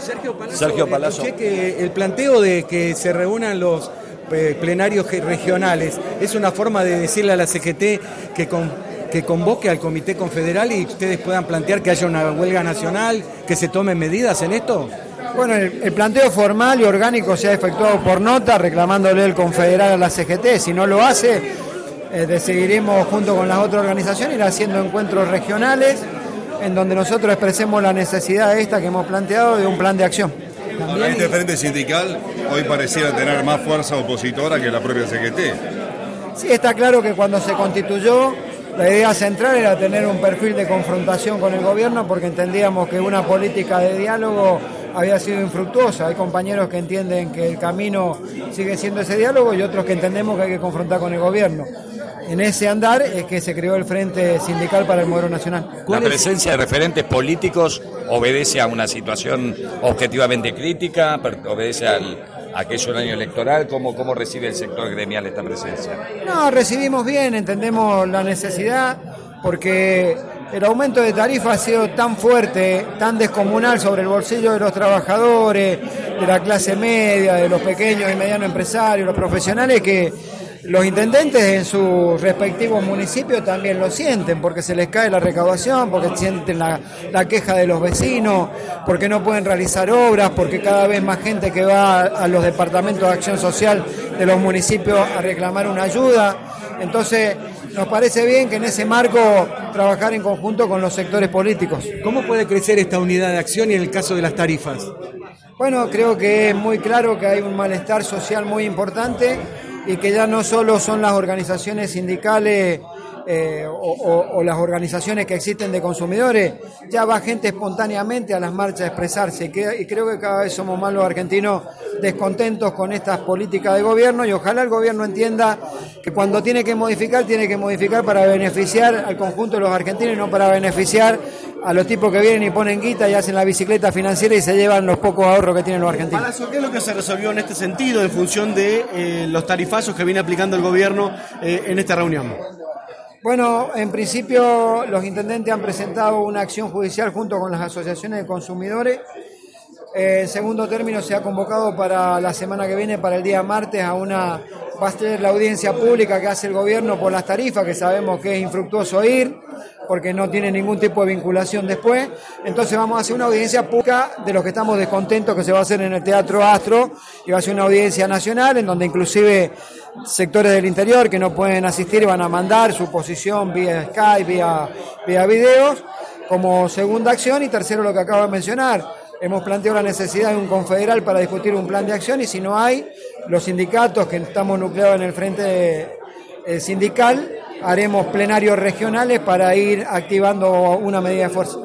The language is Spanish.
Sergio Palazzo, Sergio Palazzo. escuché que el planteo de que se reúnan los eh, plenarios regionales es una forma de decirle a la CGT que, con- que convoque al Comité Confederal y ustedes puedan plantear que haya una huelga nacional, que se tomen medidas en esto. Bueno, el, el planteo formal y orgánico se ha efectuado por nota, reclamándole el confederal a la CGT. Si no lo hace, eh, seguiremos junto con las otras organizaciones ir haciendo encuentros regionales en donde nosotros expresemos la necesidad esta que hemos planteado de un plan de acción. Ahora, este frente sindical hoy pareciera tener más fuerza opositora que la propia CGT. Sí, está claro que cuando se constituyó, la idea central era tener un perfil de confrontación con el gobierno porque entendíamos que una política de diálogo había sido infructuosa. Hay compañeros que entienden que el camino sigue siendo ese diálogo y otros que entendemos que hay que confrontar con el gobierno. En ese andar es que se creó el Frente Sindical para el Modelo Nacional. La presencia de referentes políticos obedece a una situación objetivamente crítica, obedece al, a que es un año electoral. ¿Cómo, ¿Cómo recibe el sector gremial esta presencia? No, recibimos bien, entendemos la necesidad, porque el aumento de tarifa ha sido tan fuerte, tan descomunal sobre el bolsillo de los trabajadores, de la clase media, de los pequeños y medianos empresarios, los profesionales, que los intendentes en sus respectivos municipios también lo sienten, porque se les cae la recaudación, porque sienten la, la queja de los vecinos, porque no pueden realizar obras, porque cada vez más gente que va a los departamentos de acción social de los municipios a reclamar una ayuda. Entonces, nos parece bien que en ese marco trabajar en conjunto con los sectores políticos. ¿Cómo puede crecer esta unidad de acción y en el caso de las tarifas? Bueno, creo que es muy claro que hay un malestar social muy importante y que ya no solo son las organizaciones sindicales eh, o, las organizaciones que existen de consumidores, ya va gente espontáneamente a las marchas a expresarse y, creo que cada vez somos más los argentinos descontentos con estas políticas de gobierno y ojalá el gobierno entienda que cuando tiene que modificar, tiene que modificar para beneficiar al conjunto de los argentinos y no para beneficiar a los tipos que vienen y ponen guita y hacen la bicicleta financiera y se llevan los pocos ahorros que tienen los argentinos. Palazzo, ¿qué es lo que se resolvió en este sentido en función de eh, los tarifazos que viene aplicando el gobierno eh, en esta reunión? Bueno, en principio los intendentes han presentado una acción judicial junto con las asociaciones de consumidores. Eh, en segundo término se ha convocado para la semana que viene, para el día martes, a una va a ser la audiencia pública que hace el gobierno por las tarifas, que sabemos que es infructuoso ir, porque no tiene ningún tipo de vinculación después. Entonces vamos a hacer una audiencia pública de los que estamos descontentos, que se va a hacer en el Teatro Astro, y va a ser una audiencia nacional, en donde inclusive sectores del interior que no pueden asistir van a mandar su posición vía Skype, vía, vía videos, como segunda acción, y tercero lo que acabo de mencionar. Hemos planteado la necesidad de un confederal para discutir un plan de acción y si no hay, los sindicatos que estamos nucleados en el frente eh, sindical, haremos plenarios regionales para ir activando una medida de fuerza.